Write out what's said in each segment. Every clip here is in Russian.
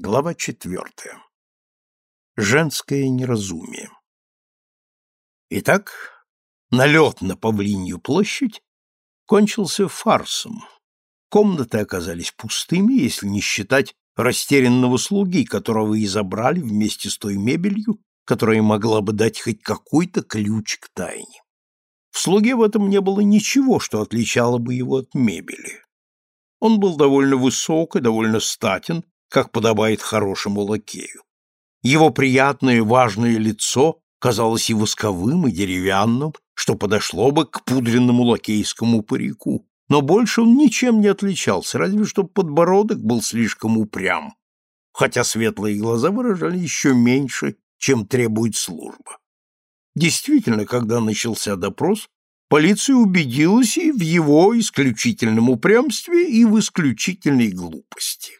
Глава четвертая. Женское неразумие. Итак, налет на Павлинью площадь кончился фарсом. Комнаты оказались пустыми, если не считать растерянного слуги, которого и забрали вместе с той мебелью, которая могла бы дать хоть какой-то ключ к тайне. В слуге в этом не было ничего, что отличало бы его от мебели. Он был довольно высок и довольно статен, как подобает хорошему лакею. Его приятное важное лицо казалось и восковым, и деревянным, что подошло бы к пудренному лакейскому парику, но больше он ничем не отличался, разве что подбородок был слишком упрям, хотя светлые глаза выражали еще меньше, чем требует служба. Действительно, когда начался допрос, полиция убедилась и в его исключительном упрямстве, и в исключительной глупости.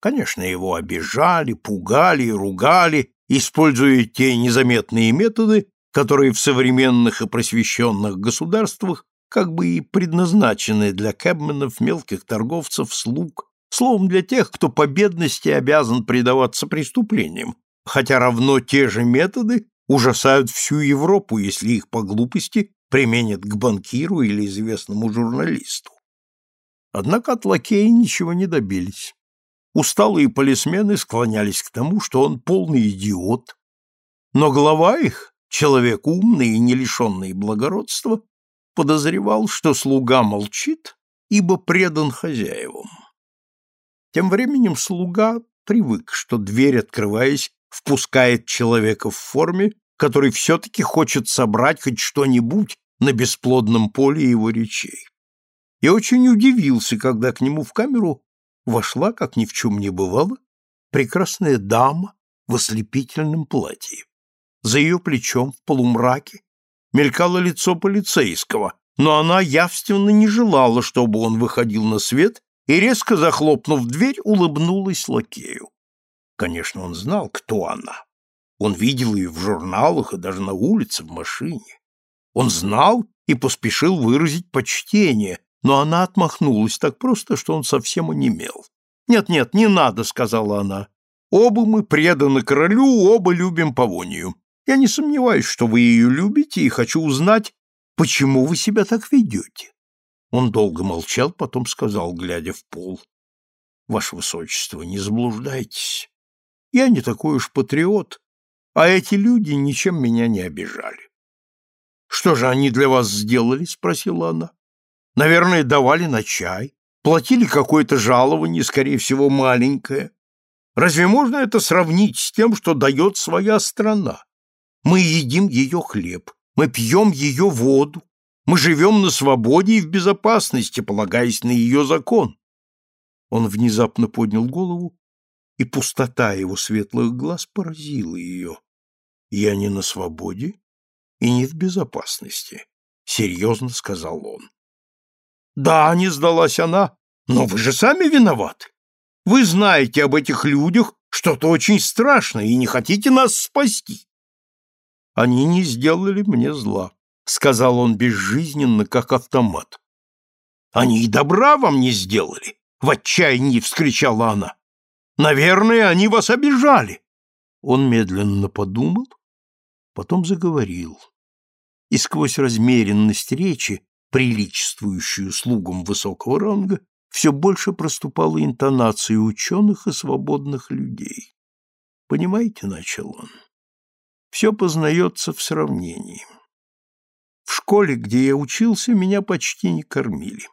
Конечно, его обижали, пугали и ругали, используя те незаметные методы, которые в современных и просвещенных государствах как бы и предназначены для кэбменов, мелких торговцев, слуг, словом, для тех, кто по бедности обязан предаваться преступлениям, хотя равно те же методы ужасают всю Европу, если их по глупости применят к банкиру или известному журналисту. Однако от лакея ничего не добились. Усталые полисмены склонялись к тому, что он полный идиот, но глава их, человек умный и не лишенный благородства, подозревал, что слуга молчит, ибо предан хозяевам. Тем временем слуга привык, что дверь, открываясь, впускает человека в форме, который все-таки хочет собрать хоть что-нибудь на бесплодном поле его речей. И очень удивился, когда к нему в камеру вошла, как ни в чем не бывало, прекрасная дама в ослепительном платье. За ее плечом в полумраке мелькало лицо полицейского, но она явственно не желала, чтобы он выходил на свет, и, резко захлопнув дверь, улыбнулась лакею. Конечно, он знал, кто она. Он видел ее в журналах и даже на улице, в машине. Он знал и поспешил выразить почтение, но она отмахнулась так просто, что он совсем онемел. «Нет-нет, не надо», — сказала она. «Оба мы преданы королю, оба любим Павонию. Я не сомневаюсь, что вы ее любите, и хочу узнать, почему вы себя так ведете». Он долго молчал, потом сказал, глядя в пол. «Ваше Высочество, не заблуждайтесь. Я не такой уж патриот, а эти люди ничем меня не обижали». «Что же они для вас сделали?» — спросила она. Наверное, давали на чай, платили какое-то жалование, скорее всего, маленькое. Разве можно это сравнить с тем, что дает своя страна? Мы едим ее хлеб, мы пьем ее воду, мы живем на свободе и в безопасности, полагаясь на ее закон. Он внезапно поднял голову, и пустота его светлых глаз поразила ее. «Я не на свободе и не в безопасности», — серьезно сказал он. Да, не сдалась она, но вы же сами виноваты. Вы знаете об этих людях что-то очень страшное и не хотите нас спасти. Они не сделали мне зла, сказал он безжизненно, как автомат. Они и добра вам не сделали, в отчаянии вскричала она. Наверное, они вас обижали. Он медленно подумал, потом заговорил. И сквозь размеренность речи приличествующую слугам высокого ранга, все больше проступала интонация ученых и свободных людей. «Понимаете, — начал он, — все познается в сравнении. В школе, где я учился, меня почти не кормили.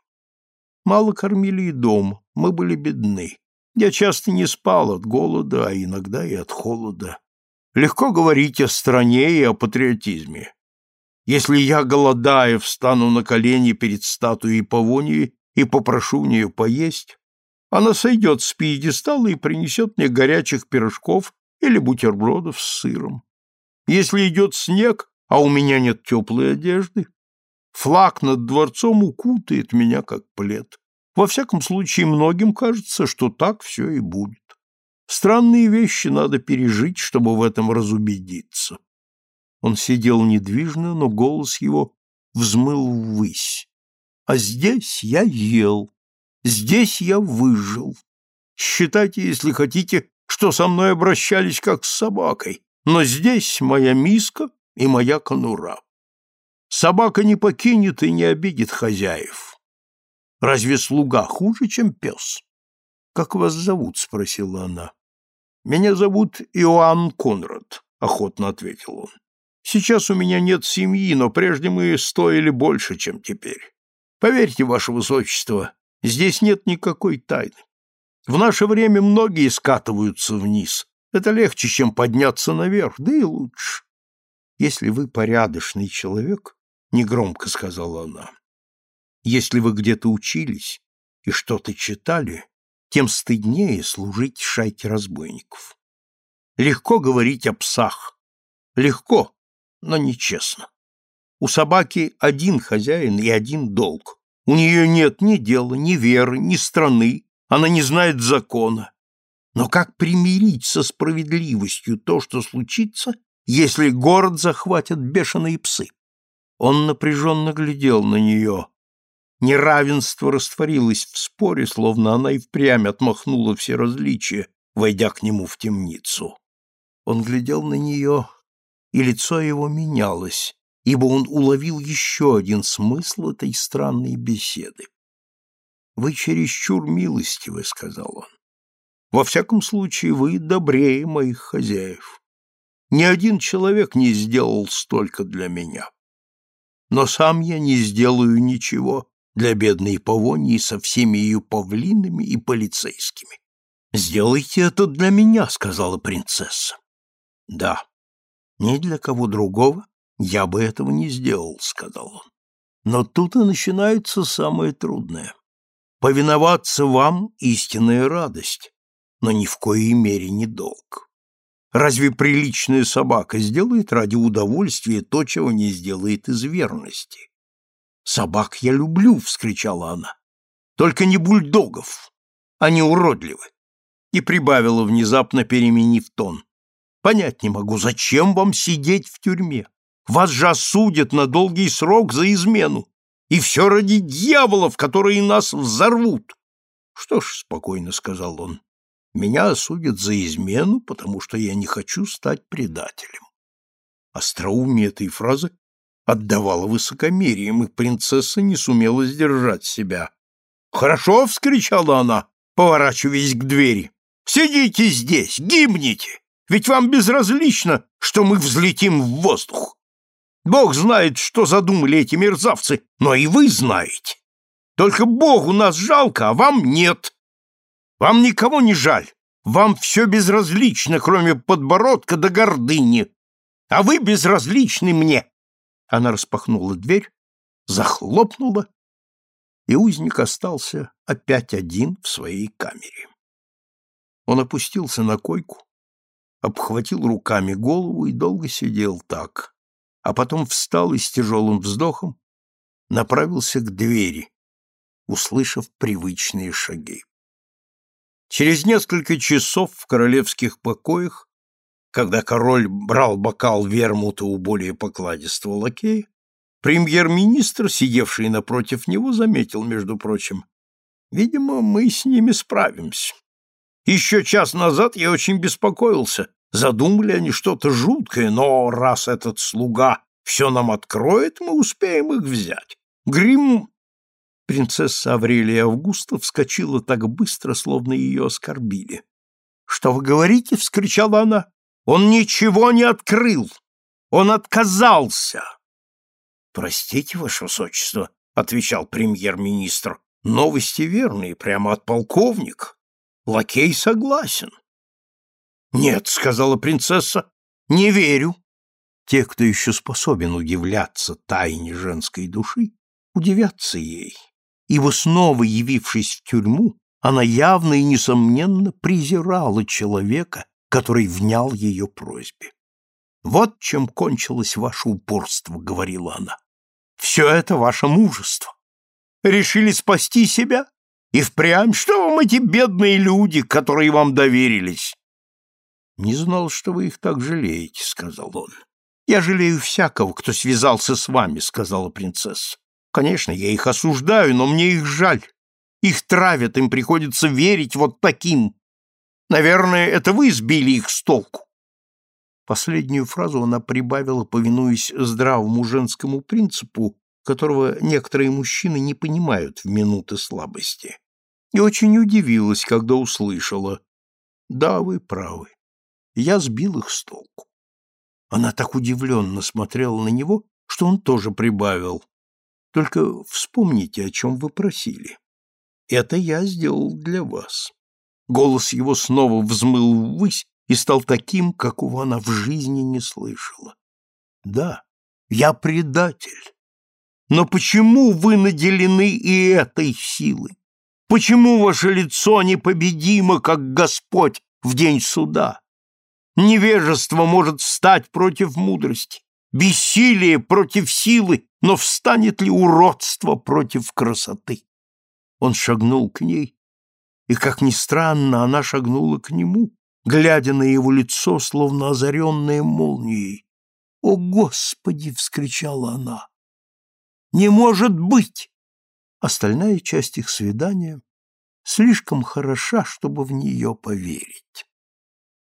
Мало кормили и дома, мы были бедны. Я часто не спал от голода, а иногда и от холода. Легко говорить о стране и о патриотизме. Если я, голодая, встану на колени перед статуей Павонии и попрошу у нее поесть, она сойдет с пьедестала и принесет мне горячих пирожков или бутербродов с сыром. Если идет снег, а у меня нет теплой одежды, флаг над дворцом укутает меня, как плед. Во всяком случае, многим кажется, что так все и будет. Странные вещи надо пережить, чтобы в этом разубедиться. Он сидел недвижно, но голос его взмыл ввысь. А здесь я ел, здесь я выжил. Считайте, если хотите, что со мной обращались как с собакой, но здесь моя миска и моя конура. Собака не покинет и не обидит хозяев. Разве слуга хуже, чем пес? — Как вас зовут? — спросила она. — Меня зовут Иоанн Конрад, — охотно ответил он. — Сейчас у меня нет семьи, но прежде мы стоили больше, чем теперь. Поверьте, ваше высочество, здесь нет никакой тайны. В наше время многие скатываются вниз. Это легче, чем подняться наверх, да и лучше. Если вы порядочный человек, — негромко сказала она, — если вы где-то учились и что-то читали, тем стыднее служить шайке разбойников. Легко говорить о псах. Легко, но нечестно. У собаки один хозяин и один долг. У нее нет ни дела, ни веры, ни страны, она не знает закона. Но как примирить со справедливостью то, что случится, если город захватят бешеные псы? Он напряженно глядел на нее. Неравенство растворилось в споре, словно она и впрямь отмахнула все различия, войдя к нему в темницу. Он глядел на нее, и лицо его менялось, ибо он уловил еще один смысл этой странной беседы. Вы чересчур милостивы, сказал он. Во всяком случае, вы добрее моих хозяев. Ни один человек не сделал столько для меня. Но сам я не сделаю ничего для бедной Павонии со всеми ее павлинами и полицейскими. «Сделайте это для меня», — сказала принцесса. «Да, ни для кого другого я бы этого не сделал», — сказал он. «Но тут и начинается самое трудное. Повиноваться вам — истинная радость, но ни в коей мере не долг. Разве приличная собака сделает ради удовольствия то, чего не сделает из верности? «Собак я люблю!» — вскричала она. «Только не бульдогов! Они уродливы!» И прибавила, внезапно переменив тон. «Понять не могу, зачем вам сидеть в тюрьме? Вас же осудят на долгий срок за измену. И все ради дьяволов, которые нас взорвут. Что ж, спокойно сказал он, меня осудят за измену, потому что я не хочу стать предателем. Остроумие этой фразы отдавало высокомерием, и принцесса не сумела сдержать себя. «Хорошо!» — вскричала она, поворачиваясь к двери. «Сидите здесь, гибните! Ведь вам безразлично, что мы взлетим в воздух!» Бог знает, что задумали эти мерзавцы, но и вы знаете. Только Богу нас жалко, а вам нет. Вам никого не жаль. Вам все безразлично, кроме подбородка до гордыни. А вы безразличны мне. Она распахнула дверь, захлопнула, и узник остался опять один в своей камере. Он опустился на койку, обхватил руками голову и долго сидел так, а потом встал и с тяжелым вздохом направился к двери, услышав привычные шаги. Через несколько часов в королевских покоях, когда король брал бокал вермута у более покладистого лакея, премьер-министр, сидевший напротив него, заметил, между прочим, «Видимо, мы с ними справимся. Еще час назад я очень беспокоился, Задумали они что-то жуткое, но раз этот слуга все нам откроет, мы успеем их взять. Грим... Принцесса Аврелия Августа вскочила так быстро, словно ее оскорбили. — Что вы говорите? — вскричала она. — Он ничего не открыл. Он отказался. — Простите, ваше высочество, — отвечал премьер-министр. — Новости верные, прямо от полковника. Лакей согласен. «Нет», — сказала принцесса, — «не верю». Те, кто еще способен удивляться тайне женской души, удивятся ей, ибо снова явившись в тюрьму, она явно и несомненно презирала человека, который внял ее просьбе. «Вот чем кончилось ваше упорство», — говорила она. «Все это ваше мужество. Решили спасти себя? И впрямь, что вам эти бедные люди, которые вам доверились? «Не знал, что вы их так жалеете», — сказал он. «Я жалею всякого, кто связался с вами», — сказала принцесса. «Конечно, я их осуждаю, но мне их жаль. Их травят, им приходится верить вот таким». Наверное, это вы сбили их с толку. Последнюю фразу она прибавила, повинуясь здравому женскому принципу, которого некоторые мужчины не понимают в минуты слабости. И очень удивилась, когда услышала. «Да, вы правы. Я сбил их с толку». Она так удивленно смотрела на него, что он тоже прибавил. «Только вспомните, о чем вы просили. Это я сделал для вас». Голос его снова взмыл ввысь и стал таким, какого она в жизни не слышала. «Да, я предатель. Но почему вы наделены и этой силой? Почему ваше лицо непобедимо, как Господь в день суда? Невежество может встать против мудрости, бессилие против силы, но встанет ли уродство против красоты? Он шагнул к ней, и, как ни странно, она шагнула к нему, глядя на его лицо, словно озаренное молнией. «О, Господи!» — вскричала она. Не может быть! Остальная часть их свидания слишком хороша, чтобы в нее поверить.